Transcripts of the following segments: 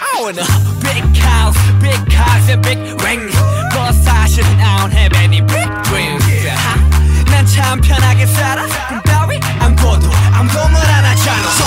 I want a big house, big cars and big rings Cause I shouldn't have any big dreams 난참 편하게 살아. 꿈 따위 안 꿔도 아무도 말 안 하잖아 손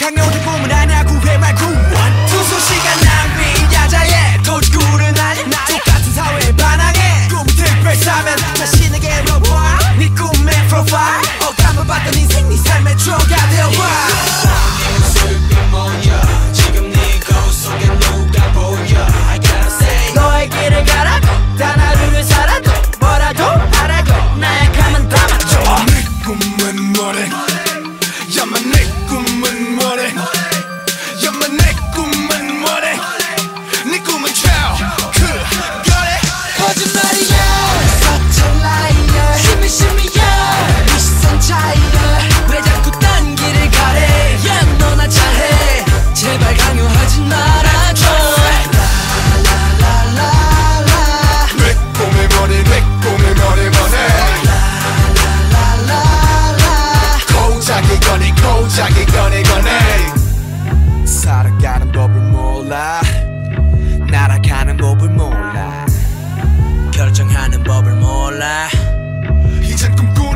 看牛 방법을 몰라. 결정하는 법을 몰라. 이젠 꿈꾸